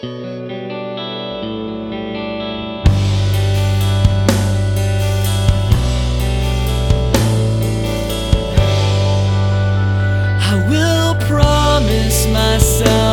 I will promise myself